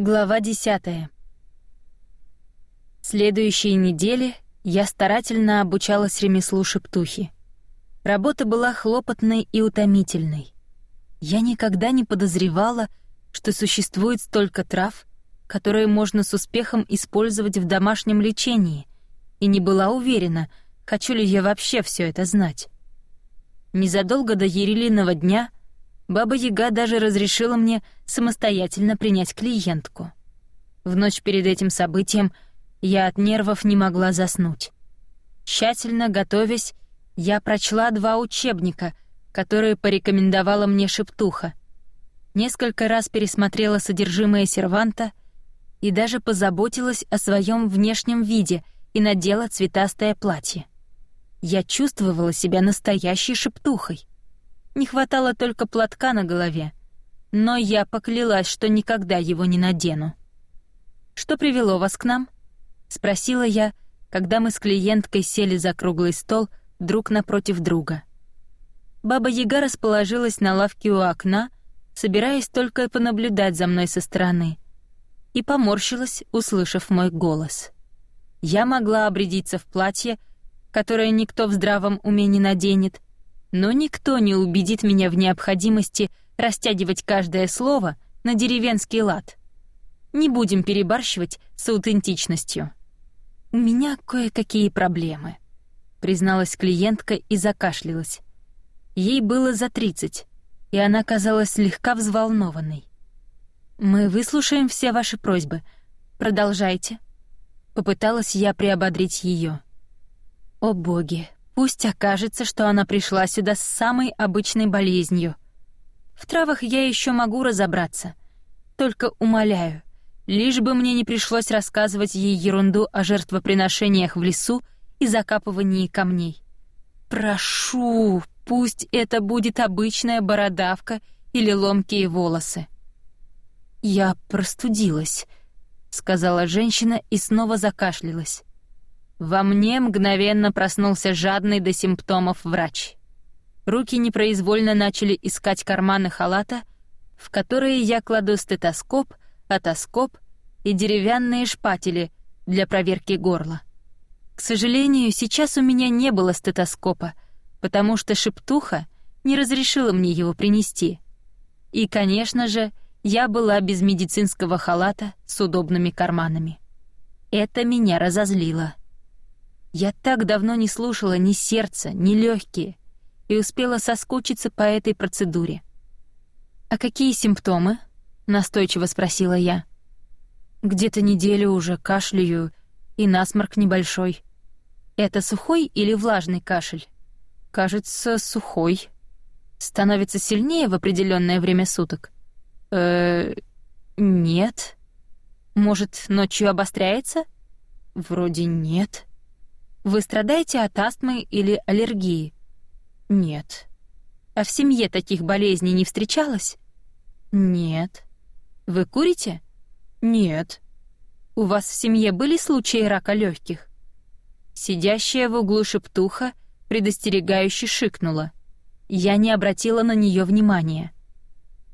Глава 10. Следующие недели я старательно обучалась ремеслу шептухи. Работа была хлопотной и утомительной. Я никогда не подозревала, что существует столько трав, которые можно с успехом использовать в домашнем лечении, и не была уверена, хочу ли я вообще все это знать. Незадолго до Ерилиного дня Баба Яга даже разрешила мне самостоятельно принять клиентку. В ночь перед этим событием я от нервов не могла заснуть. Тщательно готовясь, я прочла два учебника, которые порекомендовала мне Шептуха. Несколько раз пересмотрела содержимое серванта и даже позаботилась о своем внешнем виде и надела цветастое платье. Я чувствовала себя настоящей шептухой. Не хватало только платка на голове, но я поклялась, что никогда его не надену. «Что привело вас к нам?» — спросила я, когда мы с клиенткой сели за круглый стол друг напротив друга. Баба Яга расположилась на лавке у окна, собираясь только понаблюдать за мной со стороны, и поморщилась, услышав мой голос. Я могла обрядиться в платье, которое никто в здравом уме не наденет, но никто не убедит меня в необходимости растягивать каждое слово на деревенский лад. Не будем перебарщивать с аутентичностью. У меня кое-какие проблемы, призналась клиентка и закашлялась. Ей было за тридцать, и она казалась слегка взволнованной. Мы выслушаем все ваши просьбы. Продолжайте. Попыталась я приободрить ее. О боги, Пусть окажется, что она пришла сюда с самой обычной болезнью. В травах я еще могу разобраться. Только умоляю, лишь бы мне не пришлось рассказывать ей ерунду о жертвоприношениях в лесу и закапывании камней. Прошу, пусть это будет обычная бородавка или ломкие волосы. Я простудилась, сказала женщина и снова закашлялась. Во мне мгновенно проснулся жадный до симптомов врач. Руки непроизвольно начали искать карманы халата, в которые я кладу стетоскоп, отоскоп и деревянные шпатели для проверки горла. К сожалению, сейчас у меня не было стетоскопа, потому что шептуха не разрешила мне его принести. И, конечно же, я была без медицинского халата с удобными карманами. Это меня разозлило. Я так давно не слушала ни сердца, ни легкие и успела соскучиться по этой процедуре. «А какие симптомы?» — настойчиво спросила я. «Где-то неделю уже кашляю и насморк небольшой. Это сухой или влажный кашель?» «Кажется, сухой. Становится сильнее в определенное время суток?» «Э, нет. Может, ночью обостряется?» «Вроде нет». Вы страдаете от астмы или аллергии? Нет. А в семье таких болезней не встречалось? Нет. Вы курите? Нет. У вас в семье были случаи рака легких? Сидящая в углу шептуха предостерегающе шикнула. Я не обратила на нее внимания.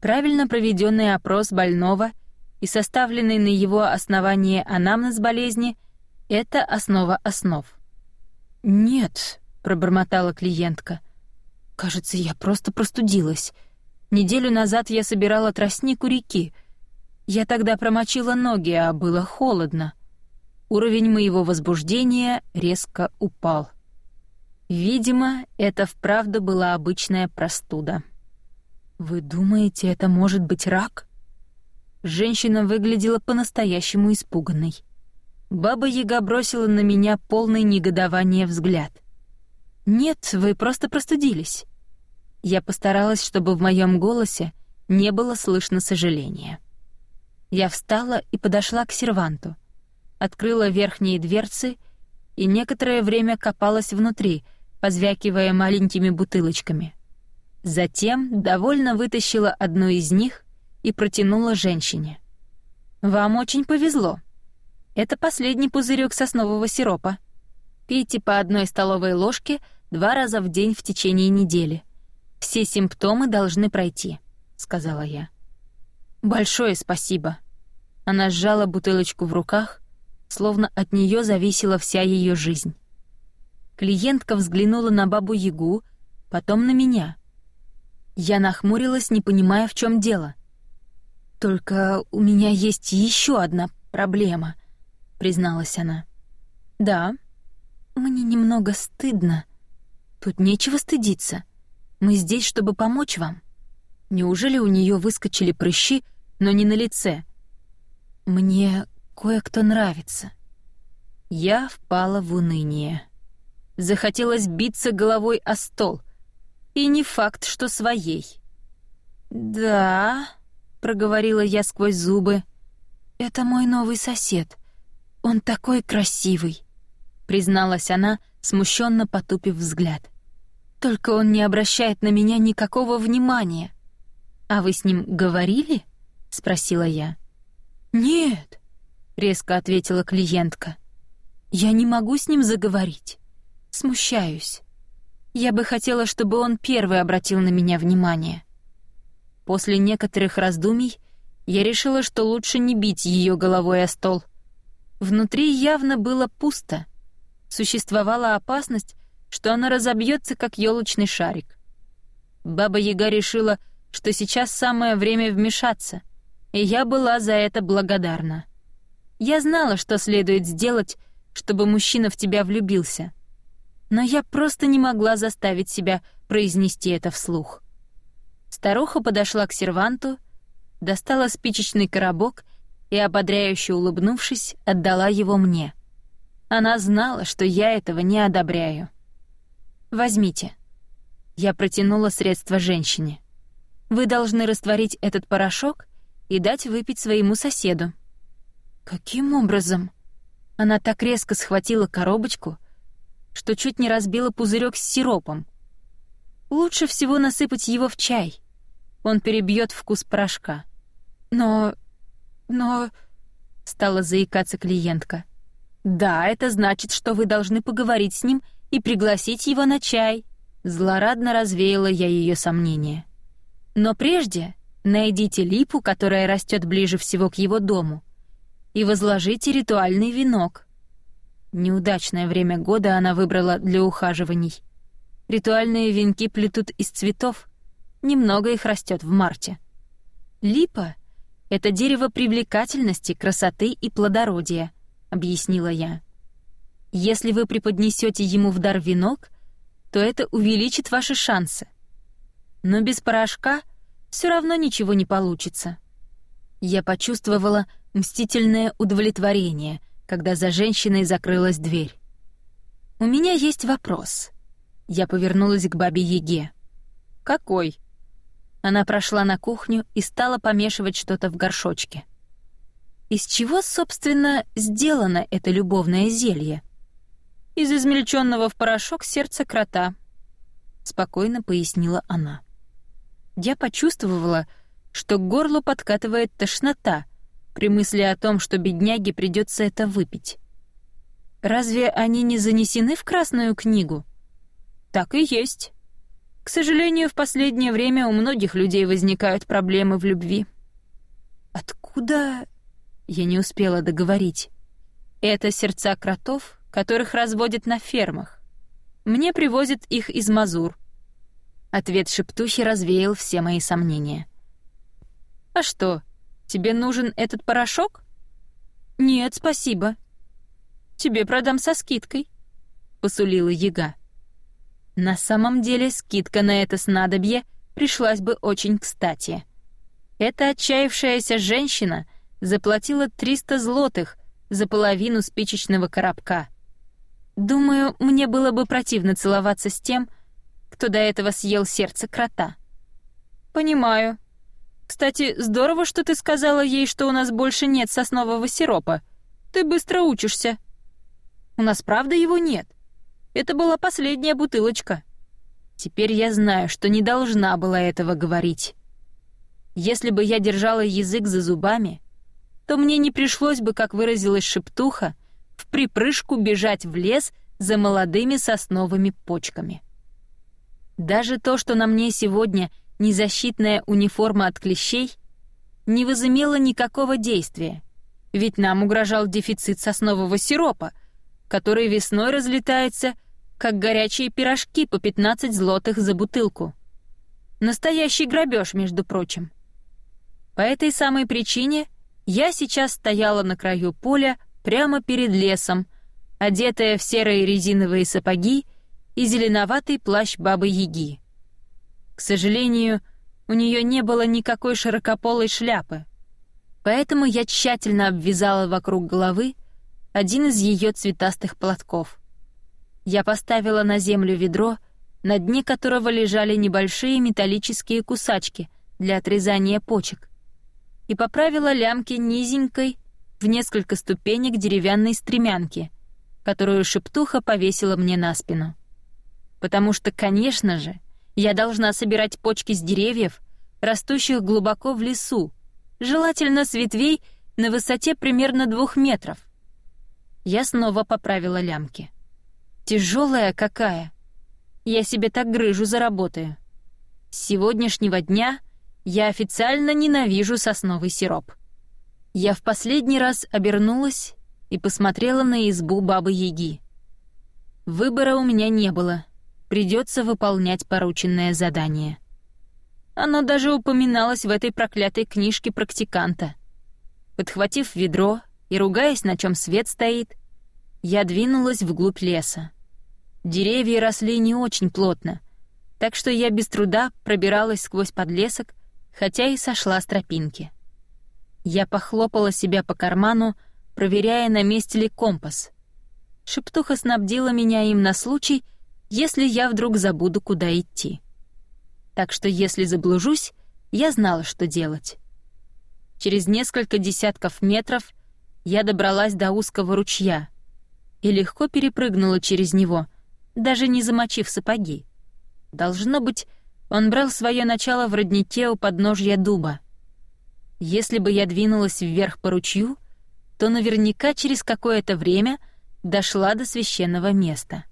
Правильно проведенный опрос больного и составленный на его основании анамнез болезни — это основа основ. «Нет», — пробормотала клиентка. «Кажется, я просто простудилась. Неделю назад я собирала тростник у реки. Я тогда промочила ноги, а было холодно. Уровень моего возбуждения резко упал. Видимо, это вправду была обычная простуда. «Вы думаете, это может быть рак?» Женщина выглядела по-настоящему испуганной. Баба Яга бросила на меня полный негодования взгляд. «Нет, вы просто простудились». Я постаралась, чтобы в моем голосе не было слышно сожаления. Я встала и подошла к серванту, открыла верхние дверцы и некоторое время копалась внутри, позвякивая маленькими бутылочками. Затем довольно вытащила одну из них и протянула женщине. «Вам очень повезло», это последний пузырек соснового сиропа. Пейте по одной столовой ложке два раза в день в течение недели. Все симптомы должны пройти, сказала я. Большое спасибо. Она сжала бутылочку в руках, словно от нее зависела вся ее жизнь. Клиентка взглянула на бабу-ягу, потом на меня. Я нахмурилась, не понимая, в чем дело. «Только у меня есть еще одна проблема», — призналась она. «Да, мне немного стыдно. Тут нечего стыдиться. Мы здесь, чтобы помочь вам». Неужели у нее выскочили прыщи, но не на лице? Мне кое-кто нравится. Я впала в уныние. Захотелось биться головой о стол. И не факт, что своей. «Да», — проговорила я сквозь зубы, — «это мой новый сосед. Он такой красивый», — призналась она, смущенно потупив взгляд. «Только он не обращает на меня никакого внимания». «А вы с ним говорили?» — спросила я. «Нет», — резко ответила клиентка. «Я не могу с ним заговорить. Смущаюсь. Я бы хотела, чтобы он первый обратил на меня внимание». После некоторых раздумий я решила, что лучше не бить ее головой о стол. Внутри явно было пусто. Существовала опасность, что она разобьется, как елочный шарик. Баба Яга решила, что сейчас самое время вмешаться, и я была за это благодарна. Я знала, что следует сделать, чтобы мужчина в тебя влюбился. Но я просто не могла заставить себя произнести это вслух. Старуха подошла к серванту, достала спичечный коробок и, ободряюще улыбнувшись, отдала его мне. Она знала, что я этого не одобряю. «Возьмите». Я протянула средство женщине. Вы должны растворить этот порошок и дать выпить своему соседу». «Каким образом?» Она так резко схватила коробочку, что чуть не разбила пузырек с сиропом. Лучше всего насыпать его в чай. Он перебьет вкус порошка. Но... но... Стала заикаться клиентка. «Да, это значит, что вы должны поговорить с ним и пригласить его на чай». Злорадно развеяла я ее сомнения. Но прежде найдите липу, которая растет ближе всего к его дому, и возложите ритуальный венок. Неудачное время года она выбрала для ухаживаний. Ритуальные венки плетут из цветов, немного их растет в марте. Липа — это дерево привлекательности, красоты и плодородия, объяснила я. Если вы преподнесете ему в дар венок, то это увеличит ваши шансы но без порошка все равно ничего не получится. Я почувствовала мстительное удовлетворение, когда за женщиной закрылась дверь. «У меня есть вопрос». Я повернулась к бабе Еге. «Какой?» Она прошла на кухню и стала помешивать что-то в горшочке. «Из чего, собственно, сделано это любовное зелье?» «Из измельченного в порошок сердца крота», — спокойно пояснила она я почувствовала, что к горлу подкатывает тошнота при мысли о том, что бедняге придется это выпить. Разве они не занесены в Красную книгу? Так и есть. К сожалению, в последнее время у многих людей возникают проблемы в любви. Откуда... Я не успела договорить. Это сердца кротов, которых разводят на фермах. Мне привозят их из Мазур — Ответ шептухи развеял все мои сомнения. «А что, тебе нужен этот порошок?» «Нет, спасибо». «Тебе продам со скидкой», — посулила яга. На самом деле скидка на это снадобье пришлась бы очень кстати. Эта отчаявшаяся женщина заплатила 300 злотых за половину спичечного коробка. Думаю, мне было бы противно целоваться с тем, кто до этого съел сердце крота. Понимаю. Кстати, здорово, что ты сказала ей, что у нас больше нет соснового сиропа. Ты быстро учишься. У нас правда его нет. Это была последняя бутылочка. Теперь я знаю, что не должна была этого говорить. Если бы я держала язык за зубами, то мне не пришлось бы, как выразилась шептуха, в припрыжку бежать в лес за молодыми сосновыми почками. Даже то, что на мне сегодня незащитная униформа от клещей, не возымело никакого действия, ведь нам угрожал дефицит соснового сиропа, который весной разлетается, как горячие пирожки по 15 злотых за бутылку. Настоящий грабеж, между прочим. По этой самой причине я сейчас стояла на краю поля прямо перед лесом, одетая в серые резиновые сапоги и зеленоватый плащ бабы-яги. К сожалению, у нее не было никакой широкополой шляпы, поэтому я тщательно обвязала вокруг головы один из ее цветастых платков. Я поставила на землю ведро, на дне которого лежали небольшие металлические кусачки для отрезания почек, и поправила лямки низенькой в несколько ступенек деревянной стремянки, которую шептуха повесила мне на спину. Потому что, конечно же, я должна собирать почки с деревьев, растущих глубоко в лесу, желательно с ветвей на высоте примерно двух метров. Я снова поправила лямки. Тяжелая какая. Я себе так грыжу заработаю. С сегодняшнего дня я официально ненавижу сосновый сироп. Я в последний раз обернулась и посмотрела на избу Бабы-Яги. Выбора у меня не было. Придется выполнять порученное задание. Оно даже упоминалось в этой проклятой книжке практиканта. Подхватив ведро и ругаясь, на чем свет стоит, я двинулась вглубь леса. Деревья росли не очень плотно, так что я без труда пробиралась сквозь подлесок, хотя и сошла с тропинки. Я похлопала себя по карману, проверяя, на месте ли компас. Шептуха снабдила меня им на случай, если я вдруг забуду, куда идти. Так что если заблужусь, я знала, что делать. Через несколько десятков метров я добралась до узкого ручья и легко перепрыгнула через него, даже не замочив сапоги. Должно быть, он брал свое начало в роднике у подножья дуба. Если бы я двинулась вверх по ручью, то наверняка через какое-то время дошла до священного места.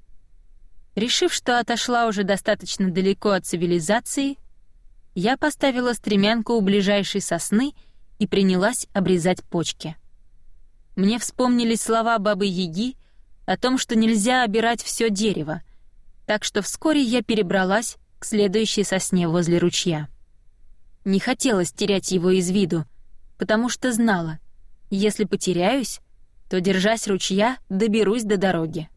Решив, что отошла уже достаточно далеко от цивилизации, я поставила стремянку у ближайшей сосны и принялась обрезать почки. Мне вспомнились слова бабы-яги о том, что нельзя обирать все дерево, так что вскоре я перебралась к следующей сосне возле ручья. Не хотелось терять его из виду, потому что знала, если потеряюсь, то, держась ручья, доберусь до дороги.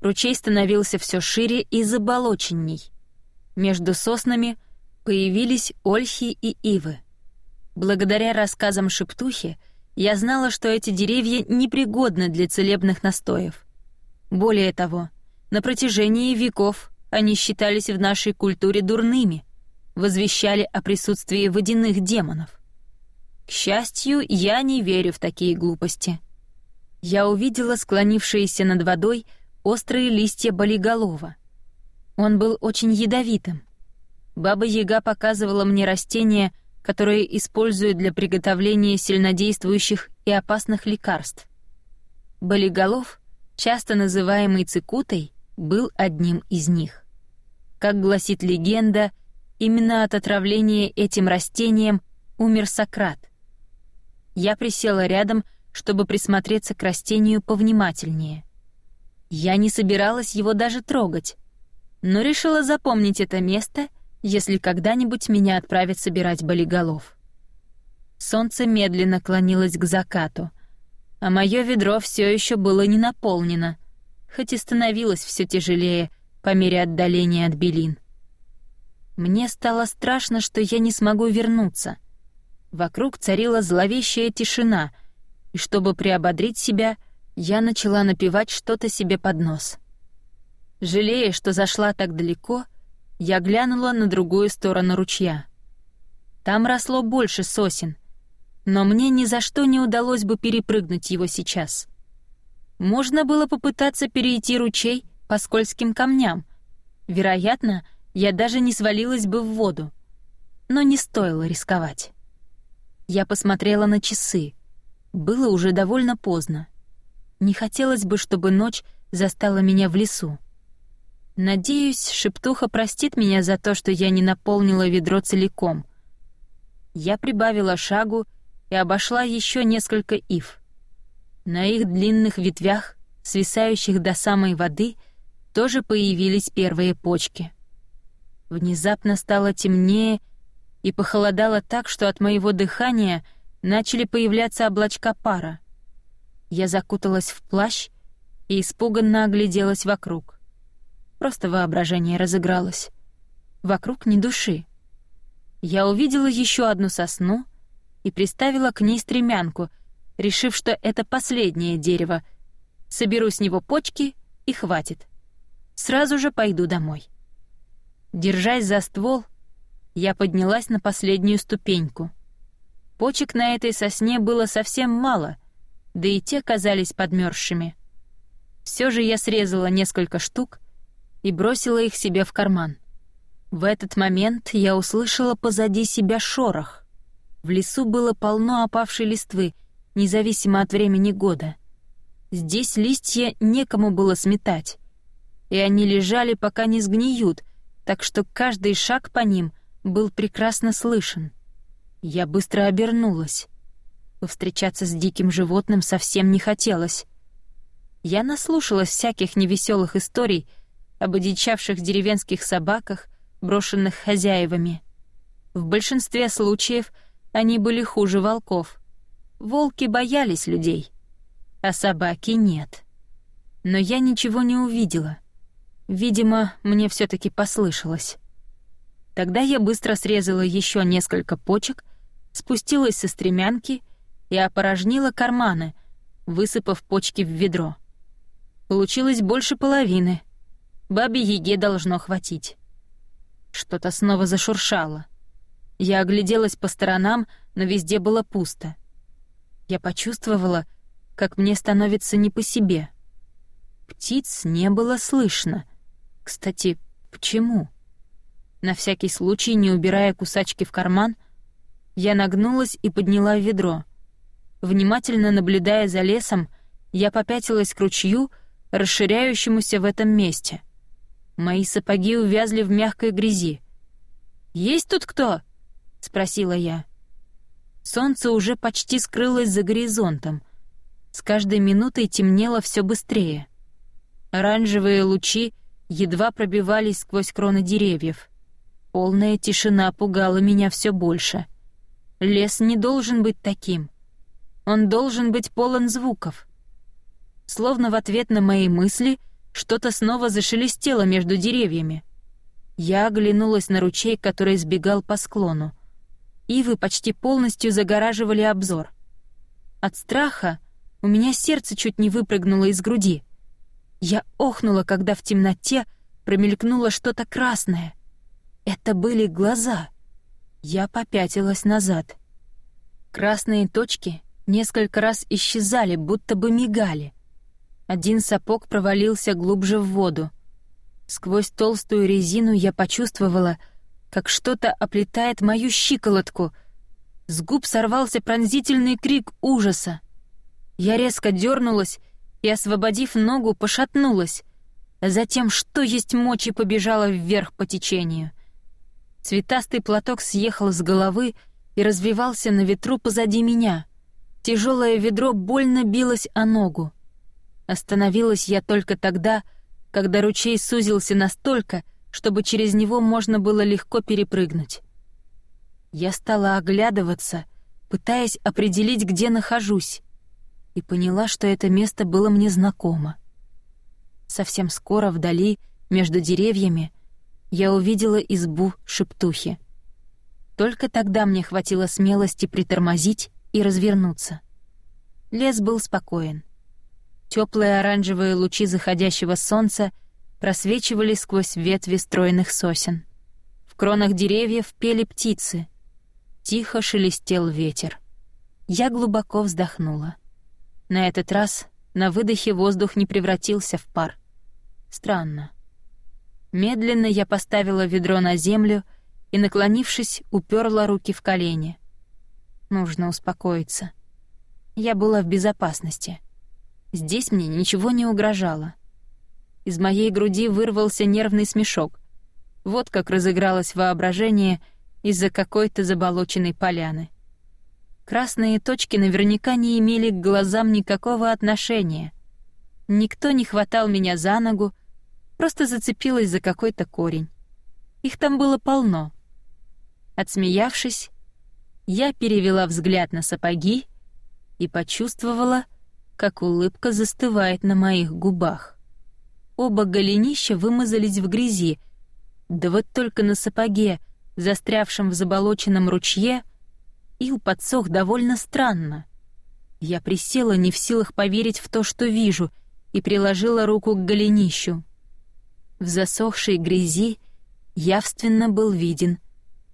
Ручей становился все шире и заболоченней. Между соснами появились ольхи и ивы. Благодаря рассказам шептухи я знала, что эти деревья непригодны для целебных настоев. Более того, на протяжении веков они считались в нашей культуре дурными, возвещали о присутствии водяных демонов. К счастью, я не верю в такие глупости. Я увидела склонившиеся над водой острые листья болиголова. Он был очень ядовитым. Баба-яга показывала мне растения, которые используют для приготовления сильнодействующих и опасных лекарств. Болиголов, часто называемый цикутой, был одним из них. Как гласит легенда, Именно от отравления этим растением умер Сократ. Я присела рядом, чтобы присмотреться к растению повнимательнее. Я не собиралась его даже трогать, но решила запомнить это место, если когда-нибудь меня отправят собирать болиголов. Солнце медленно клонилось к закату, а мое ведро все еще было не наполнено, хоть и становилось все тяжелее по мере отдаления от Белин. Мне стало страшно, что я не смогу вернуться. Вокруг царила зловещая тишина, и чтобы приободрить себя, я начала напевать что-то себе под нос. Жалея, что зашла так далеко, я глянула на другую сторону ручья. Там росло больше сосен, но мне ни за что не удалось бы перепрыгнуть его сейчас. Можно было попытаться перейти ручей по скользким камням. Вероятно, я даже не свалилась бы в воду. Но не стоило рисковать. Я посмотрела на часы. Было уже довольно поздно. Не хотелось бы, чтобы ночь застала меня в лесу. Надеюсь, шептуха простит меня за то, что я не наполнила ведро целиком. Я прибавила шагу и обошла еще несколько ив. На их длинных ветвях, свисающих до самой воды, тоже появились первые почки. Внезапно стало темнее и похолодало так, что от моего дыхания начали появляться облачка пара. Я закуталась в плащ и испуганно огляделась вокруг. Просто воображение разыгралось. Вокруг ни души. Я увидела еще одну сосну и приставила к ней стремянку, решив, что это последнее дерево. Соберу с него почки и хватит. Сразу же пойду домой. Держась за ствол, я поднялась на последнюю ступеньку. Почек на этой сосне было совсем мало, да и те казались подмерзшими. Все же я срезала несколько штук и бросила их себе в карман. В этот момент я услышала позади себя шорох. В лесу было полно опавшей листвы, независимо от времени года. Здесь листья некому было сметать, и они лежали, пока не сгниют — так что каждый шаг по ним был прекрасно слышен. Я быстро обернулась. Повстречаться с диким животным совсем не хотелось. Я наслушалась всяких невеселых историй об одичавших деревенских собаках, брошенных хозяевами. В большинстве случаев они были хуже волков. Волки боялись людей, а собаки нет. Но я ничего не увидела — Видимо, мне все таки послышалось. Тогда я быстро срезала еще несколько почек, спустилась со стремянки и опорожнила карманы, высыпав почки в ведро. Получилось больше половины. Бабе Еге должно хватить. Что-то снова зашуршало. Я огляделась по сторонам, но везде было пусто. Я почувствовала, как мне становится не по себе. Птиц не было слышно — кстати, почему? На всякий случай, не убирая кусачки в карман, я нагнулась и подняла ведро. Внимательно наблюдая за лесом, я попятилась к ручью, расширяющемуся в этом месте. Мои сапоги увязли в мягкой грязи. «Есть тут кто?» — спросила я. Солнце уже почти скрылось за горизонтом. С каждой минутой темнело все быстрее. Оранжевые лучи — едва пробивались сквозь кроны деревьев. Полная тишина пугала меня все больше. Лес не должен быть таким. Он должен быть полон звуков. Словно в ответ на мои мысли что-то снова зашелестело между деревьями. Я оглянулась на ручей, который сбегал по склону. Ивы почти полностью загораживали обзор. От страха у меня сердце чуть не выпрыгнуло из груди. Я охнула, когда в темноте промелькнуло что-то красное. Это были глаза. Я попятилась назад. Красные точки несколько раз исчезали, будто бы мигали. Один сапог провалился глубже в воду. Сквозь толстую резину я почувствовала, как что-то оплетает мою щиколотку. С губ сорвался пронзительный крик ужаса. Я резко дернулась и, освободив ногу, пошатнулась, затем, что есть мочи, побежала вверх по течению. Цветастый платок съехал с головы и развивался на ветру позади меня. Тяжелое ведро больно билось о ногу. Остановилась я только тогда, когда ручей сузился настолько, чтобы через него можно было легко перепрыгнуть. Я стала оглядываться, пытаясь определить, где нахожусь и поняла, что это место было мне знакомо. Совсем скоро вдали, между деревьями, я увидела избу шептухи. Только тогда мне хватило смелости притормозить и развернуться. Лес был спокоен. Теплые оранжевые лучи заходящего солнца просвечивали сквозь ветви стройных сосен. В кронах деревьев пели птицы. Тихо шелестел ветер. Я глубоко вздохнула. На этот раз на выдохе воздух не превратился в пар. Странно. Медленно я поставила ведро на землю и, наклонившись, уперла руки в колени. Нужно успокоиться. Я была в безопасности. Здесь мне ничего не угрожало. Из моей груди вырвался нервный смешок. Вот как разыгралось воображение из-за какой-то заболоченной поляны. Красные точки наверняка не имели к глазам никакого отношения. Никто не хватал меня за ногу, просто зацепилась за какой-то корень. Их там было полно. Отсмеявшись, я перевела взгляд на сапоги и почувствовала, как улыбка застывает на моих губах. Оба голенища вымазались в грязи, да вот только на сапоге, застрявшем в заболоченном ручье, ил подсох довольно странно. Я присела, не в силах поверить в то, что вижу, и приложила руку к голенищу. В засохшей грязи явственно был виден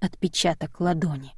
отпечаток ладони.